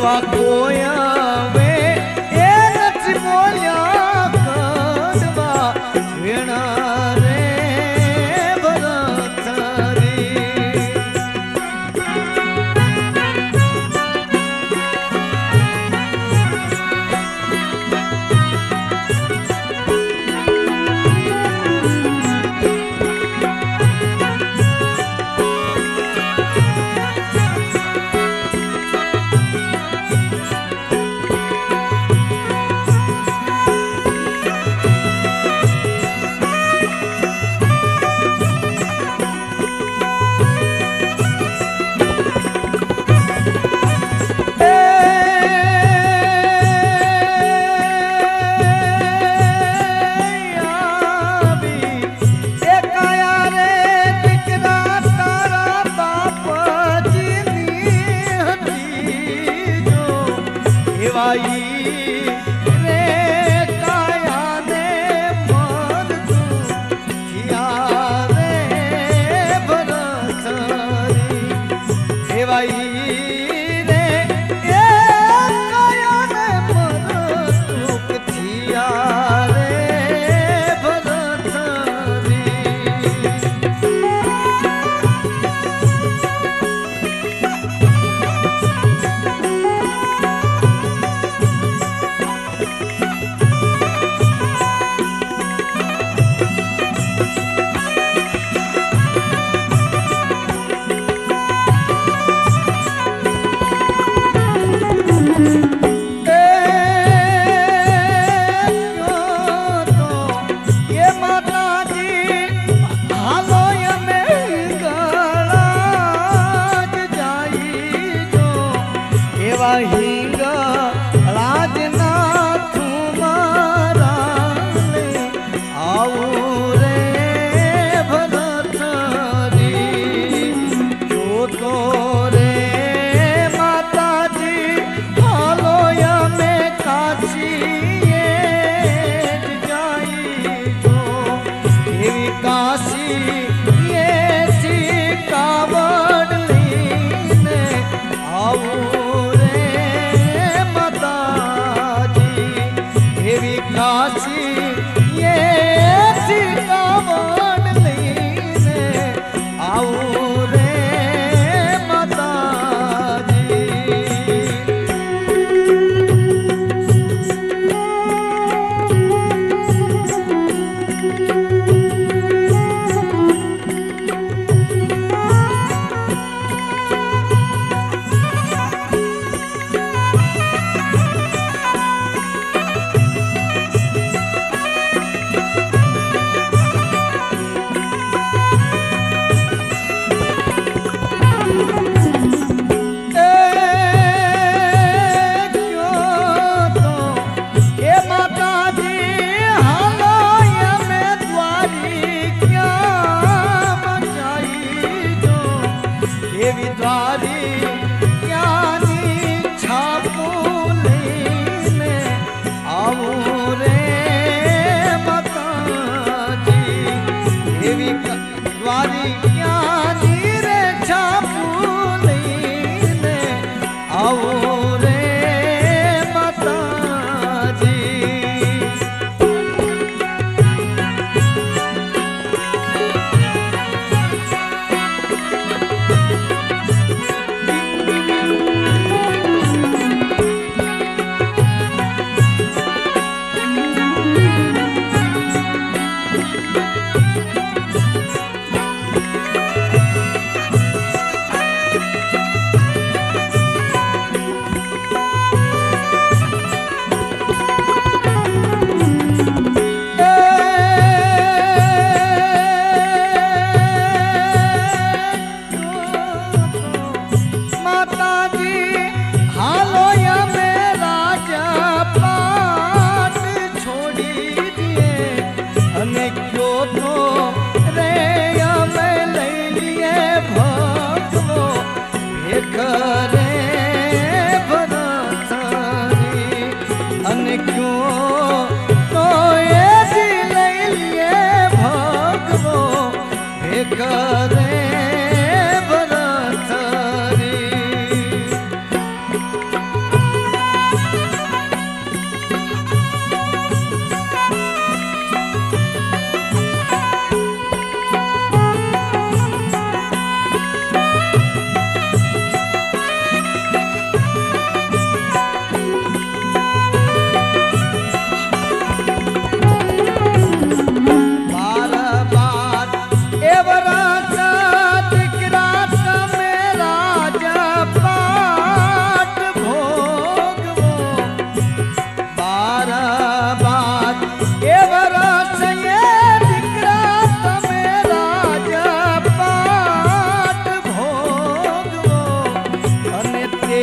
એવા કોઈ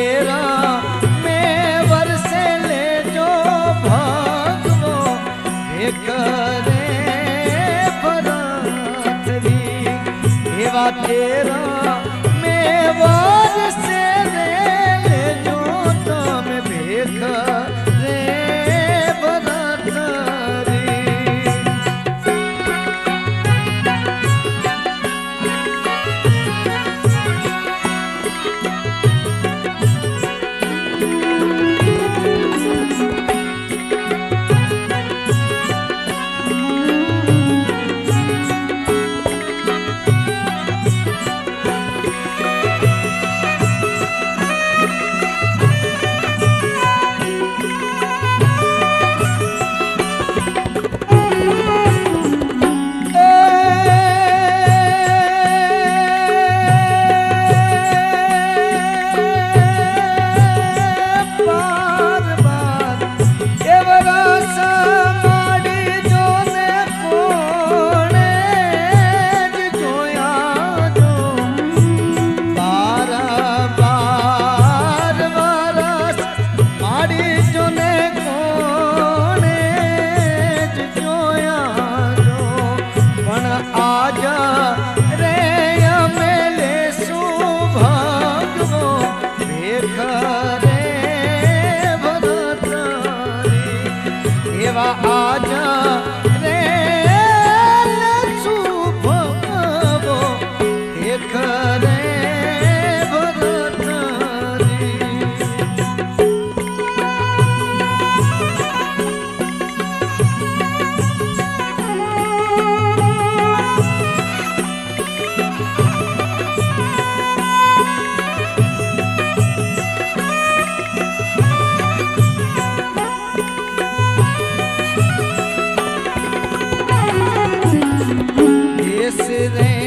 તેરા મેં વરસે લેજો ભગવો હે કરે ભરતરી એવા તેરા esse